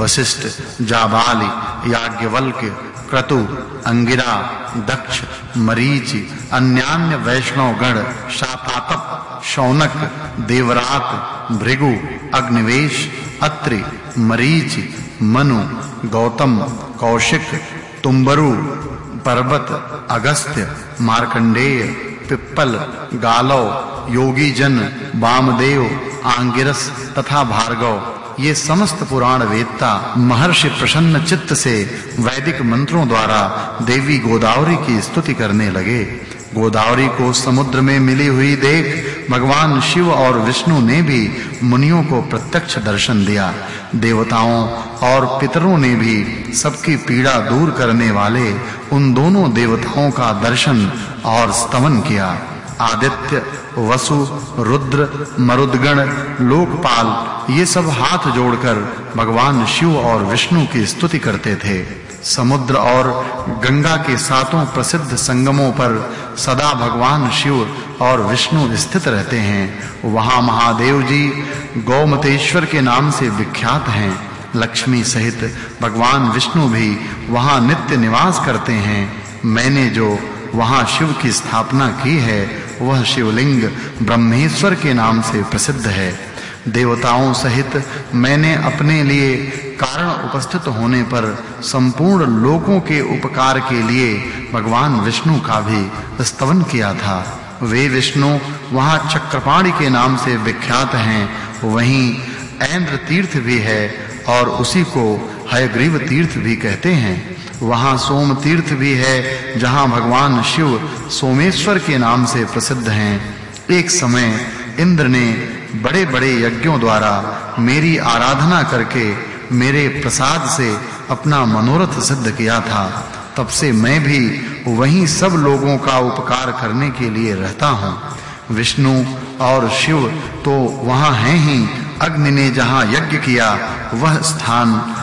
वशिष्ठ जाबाली याज्ञवल्क्य क्रतु, अंगिरा, दक्ष, मरीचि, अन्यान्य वैष्णव गण शातातप शौनक, देवरात, भृगु, अग्निवेश, अत्रि, मरीचि, मनु, गौतम, कौशिक, तुम्बरु, पर्वत, अगस्त्य, मार्कंडेय, पिप्पल, गालव योगी जन वामदेव आंगिरस तथा भार्गव। ये समस्त पुराण वेदता महर्षि प्रसन्न चित्त से वैदिक मंत्रों द्वारा देवी गोदावरी की स्तुति करने लगे। गोदावरी को समुद्र में मिली हुई देख भगवान शिव और विष्णु ने भी मुनियों को प्रत्यक्ष दर्शन दिया। देवताओं और पितरों ने भी सबकी पीड़ा दूर करने वाले उन दोनों देवताओं का दर्शन और स्तवन किया। आदित्य, वसु, रुद्र, मरुदगण, लोकपाल, ये सब हाथ जोड़कर भगवान शिव और विष्णु की स्तुति करते थे। समुद्र और गंगा के सातों प्रसिद्ध संगमों पर सदा भगवान शिव और विष्णु स्थित रहते हैं। वहाँ महादेव जी गौमतेश्वर के नाम से विख्यात हैं। लक्ष्मी सहित भगवान विष्णु भी वहाँ नित्य निवास करते हैं। मैंने जो वहाँ शिव की स्थापना की है वह शिवलिंग ब्रह्मेश्वर के नाम से प्रसिद्ध है। देवताओं सहित मैंने अपने लिए कारण उपस्थित होने पर संपूर्ण लोकों के उपकार के लिए भगवान विष्णु का भी स्तवन किया था। वे विष्णु वहाँ चक्रपाणि के नाम से विख्यात हैं। वहीं ऐन्द्र तीर्थ भी है और उसी को हयग्रीव तीर्थ भी कहते हैं। वहाँ सोम तीर्थ भी है, जहाँ भगवान शिव सोमेश्वर के नाम से प्रसिद्ध हैं। एक समय इंद्र ने बड़े-बड़े यज्ञों द्वारा मेरी आराधना करके मेरे प्रसाद से अपना मनोरथ सिद्ध किया था। तब से मैं भी वहीं सब लोगों का उपकार करने के लिए रहता हूँ। विष्णु और शिव तो वहाँ हैं ही। अग्नि ने जहाँ यज्ञ किया, वह स्थान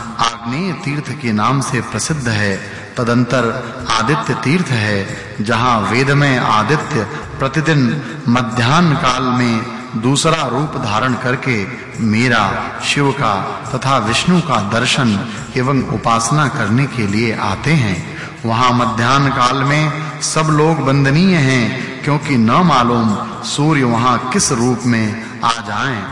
आग्नेय तीर्थ के नाम से प्रसिद्ध है, तदंतर आदित्य तीर्थ है, जहाँ वेद में आदित्य प्रतिदिन मध्याह्न काल में दूसरा रूप धारण करके मेरा, शिव का तथा विष्णु का दर्शन एवं उपासना करने के लिए आते हैं। वहाँ मध्याह्न काल में सब लोग वंदनीय हैं, क्योंकि न मालूम सूर्य वहाँ किस रूप में आ जाएँ।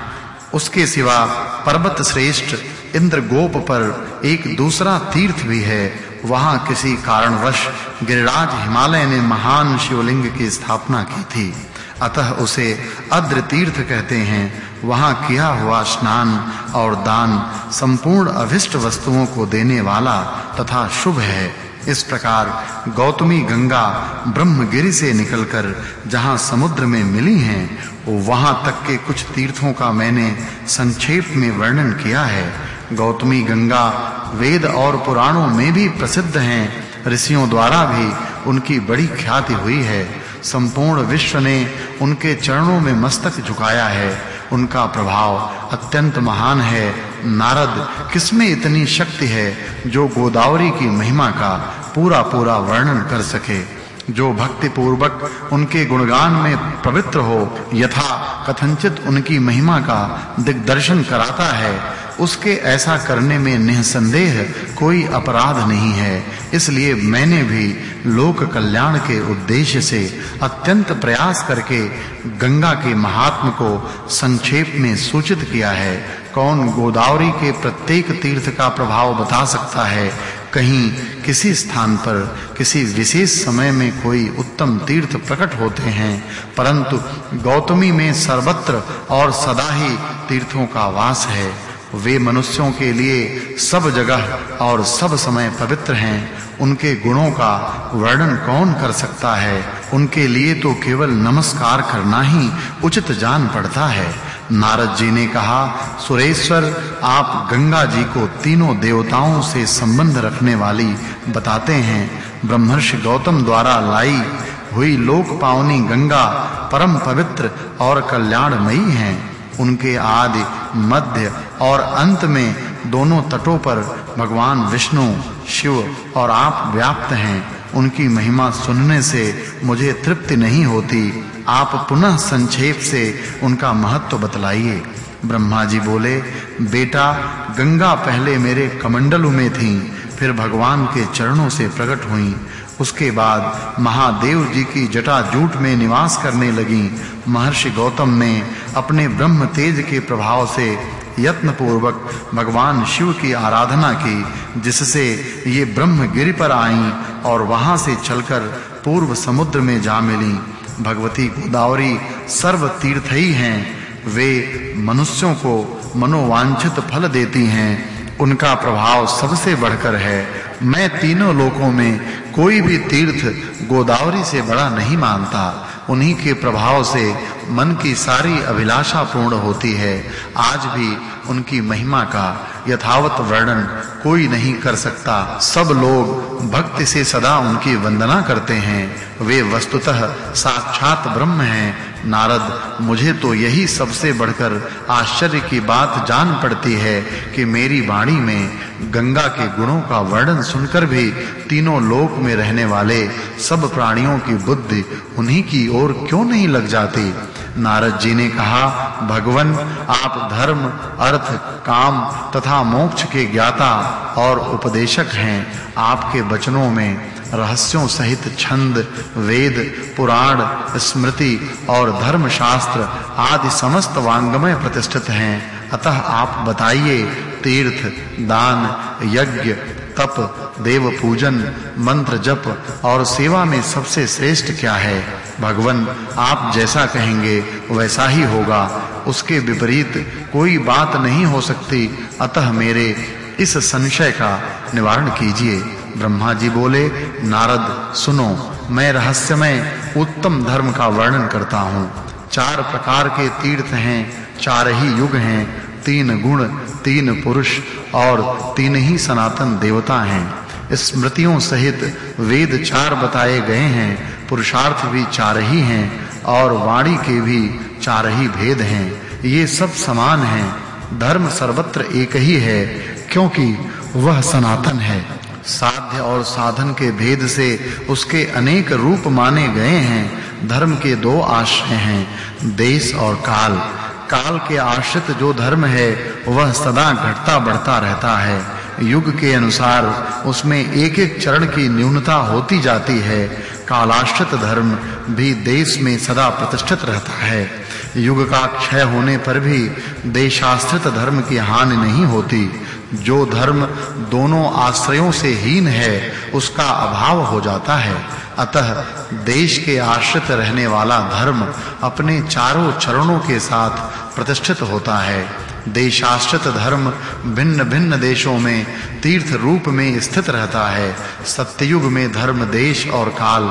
उसके सिवा पर्वत श्रेष्ठ इंद्र गोप पर एक दूसरा तीर्थ भी है। वहाँ किसी कारणवश गिरिराज हिमालय ने महान शिवलिंग की स्थापना की थी। अतः उसे अद्र तीर्थ कहते हैं। वहाँ किया हुआ स्नान और दान संपूर्ण अभिष्ट वस्तुओं को देने वाला तथा शुभ है। इस प्रकार गौतमी गंगा ब्रह्मगिरि से निकलकर जहाँ समुद्र में मिली हैं, वहाँ तक के कुछ तीर्थों का मैंने संक्षेप में वर्णन किया है। गौतमी गंगा वेद और पुराणों में भी प्रसिद्ध हैं। ऋषियों द्वारा भी उनकी बड़ी ख्याति हुई है। संपूर्ण विश्व ने उनके चरणों में मस्तक झुकाया है। उनका प्रभाव अत्यंत महान है। नारद किसमें इतनी शक्ति है जो गोदावरी की महिमा का पूरा पूरा वर्णन कर सके? जो भक्ति पूर्वक उनके गुणगान में पवित्र हो, यथा कथनचित उनकी महिमा का दिग्दर्शन कराता है। उसके ऐसा करने में निसंदेह कोई अपराध नहीं है। इसलिए मैंने भी लोक कल्याण के उद्देश्य से अत्यंत प्रयास करके गंगा के महात्म को संक्षेप में सूचित किया है। कौन गोदावरी के प्रत्येक तीर्थ का प्रभाव बता सकता है? कहीं किसी स्थान पर, किसी विशेष समय में कोई उत्तम तीर्थ प्रकट होते हैं, परंतु गौतमी में सर्वत्र और सदा ही तीर्थों का वास है। वे मनुष्यों के लिए सब जगह और सब समय पवित्र हैं। उनके गुणों का वर्णन कौन कर सकता है? उनके लिए तो केवल नमस्कार करना ही उचित जान पड़ता है। नारद जी ने कहा, सुरेश्वर, आप गंगा जी को तीनों देवताओं से संबंध रखने वाली बताते हैं। ब्रह्मर्षि गौतम द्वारा लाई हुई लोक पावनी गंगा परम पवित्र और कल्याणमयी हैं। उनके आदि मध्य और अंत में दोनों तटों पर भगवान विष्णु, शिव और आप व्याप्त हैं। उनकी महिमा सुनने से मुझे तृप्ति नहीं होती। आप पुनः संक्षेप से उनका महत्व बतलाइए। ब्रह्मा जी बोले, बेटा, गंगा पहले मेरे कमंडलों में थी, फिर भगवान के चरणों से प्रकट हुई। उसके बाद महादेव जी की जटा जूट में निवास करने लगी। महर्षि गौतम ने अपने ब्रह्म तेज के प्रभाव से यत्न पूर्वक भगवान शिव की आराधना की, जिससे ये ब्रह्म गिरि पर आईं और वहाँ से चलकर पूर्व समुद्र में जा मिली। भगवती गोदावरी सर्व तीर्थई हैं। वे मनुष्यों को मनोवांछित फल देती हैं। उनका प्रभाव सबसे बढ़कर है। मैं तीनों लोकों में कोई भी तीर्थ गोदावरी से बड़ा नहीं मानता। उन्हीं के प्रभाव से मन की सारी अभिलाषा पूर्ण होती है। आज भी उनकी महिमा का यथावत वर्णन कोई नहीं कर सकता। सब लोग भक्ति से सदा उनकी वंदना करते हैं। वे वस्तुतः साक्षात ब्रह्म हैं। नारद, मुझे तो यही सबसे बढ़कर आश्चर्य की बात जान पड़ती है कि मेरी वाणी में गंगा के गुणों का वर्णन सुनकर भी तीनों लोक में रहने वाले सब प्राणियों की बुद्धि उन्हीं की ओर क्यों नहीं लग जाती? नारद जी ने कहा, भगवन, आप धर्म, अर्थ, काम तथा मोक्ष के ज्ञाता और उपदेशक हैं। आपके वचनों में रहस्यों सहित छंद, वेद, पुराण, स्मृति और धर्मशास्त्र आदि समस्त वांगमय प्रतिष्ठित हैं। अतः आप बताइए तीर्थ, दान, यज्ञ, तप, देव पूजन, मंत्र जप और सेवा में सबसे श्रेष्ठ क्या है? भगवन, आप जैसा कहेंगे, वैसा ही होगा। उसके विपरीत कोई बात नहीं हो सकती। अतः मेरे इस संशय का निवारण कीजिए। ब्रह्मा जी बोले, नारद, सुनो, मैं रहस्यमय, उत्तम धर्म का वर्णन करता हूँ। चार प्रकार के तीर्थ हैं, चार ही युग हैं। तीन गुण, तीन पुरुष और तीन ही सनातन देवता हैं। स्मृतियों सहित वेद चार बताए गए हैं, पुरुषार्थ भी चार ही हैं और वाणी के भी चार ही भेद हैं। ये सब समान हैं, धर्म सर्वत्र एक ही है, क्योंकि वह सनातन है। साध्य और साधन के भेद से उसके अनेक रूप माने गए हैं। धर्म के दो आश्रय हैं, देश और काल। काल के आश्रित जो धर्म है, वह सदा घटता बढ़ता रहता है। युग के अनुसार उसमें एक-एक चरण की न्यूनता होती जाती है। कालाश्रित धर्म भी देश में सदा प्रतिष्ठित रहता है। युग का क्षय होने पर भी देशाश्रित धर्म की हानि नहीं होती। जो धर्म दोनों आश्रयों से हीन है, उसका अभाव हो जाता है। अतः देश के आश्रित रहने वाला धर्म अपने चारों चरणों के साथ प्रतिष्ठित होता है। देशाश्रित धर्म भिन्न-भिन्न देशों में तीर्थ रूप में स्थित रहता है। सत्ययुग में धर्म देश और काल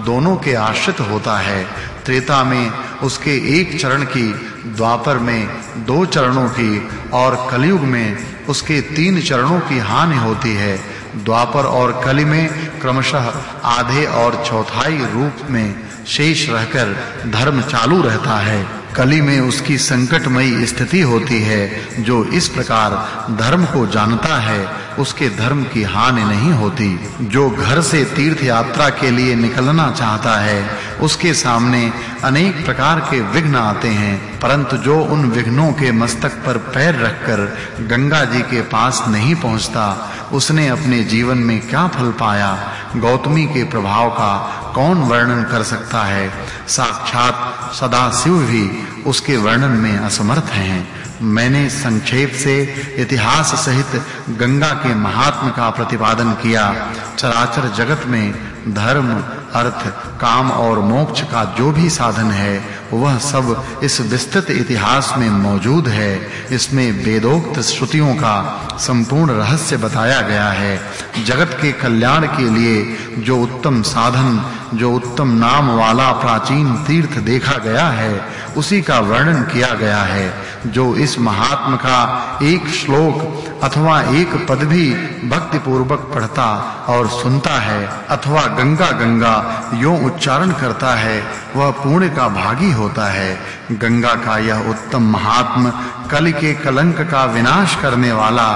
दोनों के आश्रित होता है। त्रेता में उसके एक चरण की, द्वापर में दो चरणों की और कलयुग में उसके तीन चरणों की हानि होती है। द्वापर और कलि में क्रमशः आधे और चौथाई रूप में शेष रहकर धर्म चालू रहता है। कली में उसकी संकटमयी स्थिति होती है, जो इस प्रकार धर्म को जानता है, उसके धर्म की हानि नहीं होती। जो घर से तीर्थ यात्रा के लिए निकलना चाहता है, उसके सामने अनेक प्रकार के विघ्न आते हैं, परंतु जो उन विघ्नों के मस्तक पर पैर रखकर गंगा जी के पास नहीं पहुँचता उसने अपने जीवन में क्या फल पाया? गौतमी के प्रभाव का कौन वर्णन कर सकता है? साक्षात सदा शिव भी उसके वर्णन में असमर्थ हैं। मैंने संक्षेप से इतिहास सहित गंगा के महात्म का प्रतिपादन किया। चराचर जगत में धर्म, अर्थ, काम और मोक्ष का जो भी साधन है वह सब इस विस्तृत इतिहास में मौजूद है। इसमें वेदोक्त श्रुतियों का संपूर्ण रहस्य बताया गया है। जगत के कल्याण के लिए जो उत्तम साधन, जो उत्तम नाम वाला प्राचीन तीर्थ देखा गया है, उसी का वर्णन किया गया है। जो इस महात्म का एक श्लोक अथवा एक पद भी भक्ति पूर्वक पढ़ता और सुनता है अथवा गंगा गंगा यो उच्चारण करता है, वह पुण्य का भागी होता है। गंगा का यह उत्तम महात्म कल के कलंक का विनाश करने वाला,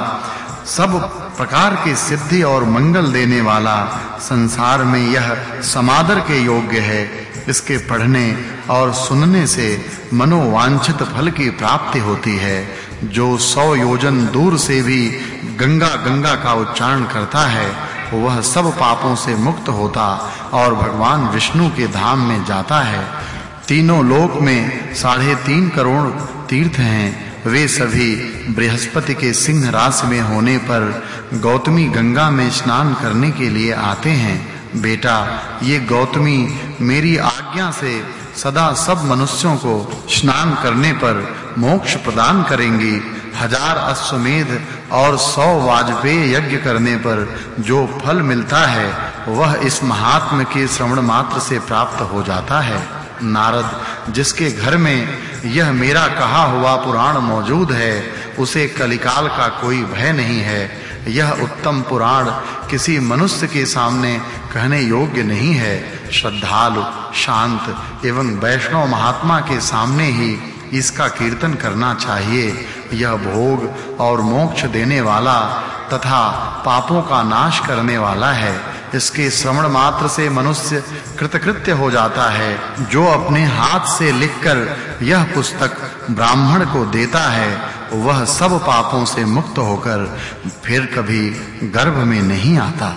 सब प्रकार की सिद्धि और मंगल देने वाला, संसार में यह समादर के योग्य है। इसके पढ़ने और सुनने से मनोवांछित फल की प्राप्ति होती है, जो सौ योजन दूर से भी गंगा गंगा का उच्चारण करता है, वह सब पापों से मुक्त होता और भगवान विष्णु के धाम में जाता है। तीनों लोक में साढ़े तीन करोड़ तीर्थ हैं। वे सभी बृहस्पति के सिंह राशि में होने पर गौतमी गंगा में स्नान करने के लिए आते हैं। बेटा, ये गौतमी मेरी आज्ञा से सदा सब मनुष्यों को स्नान करने पर मोक्ष प्रदान करेंगी। हज़ार अश्वमेध और सौ वाजपेय यज्ञ करने पर जो फल मिलता है, वह इस महात्म के श्रवण मात्र से प्राप्त हो जाता है। नारद, जिसके घर में यह मेरा कहा हुआ पुराण मौजूद है, उसे कलिकाल का कोई भय नहीं है। यह उत्तम पुराण किसी मनुष्य के सामने कहने योग्य नहीं है। श्रद्धालु, शांत एवं वैष्णव महात्मा के सामने ही इसका कीर्तन करना चाहिए। यह भोग और मोक्ष देने वाला तथा पापों का नाश करने वाला है। इसके श्रवण मात्र से मनुष्य कृतकृत्य हो जाता है। जो अपने हाथ से लिखकर यह पुस्तक ब्राह्मण को देता है वह सब पापों से मुक्त होकर फिर कभी गर्भ में नहीं आता।